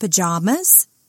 pajamas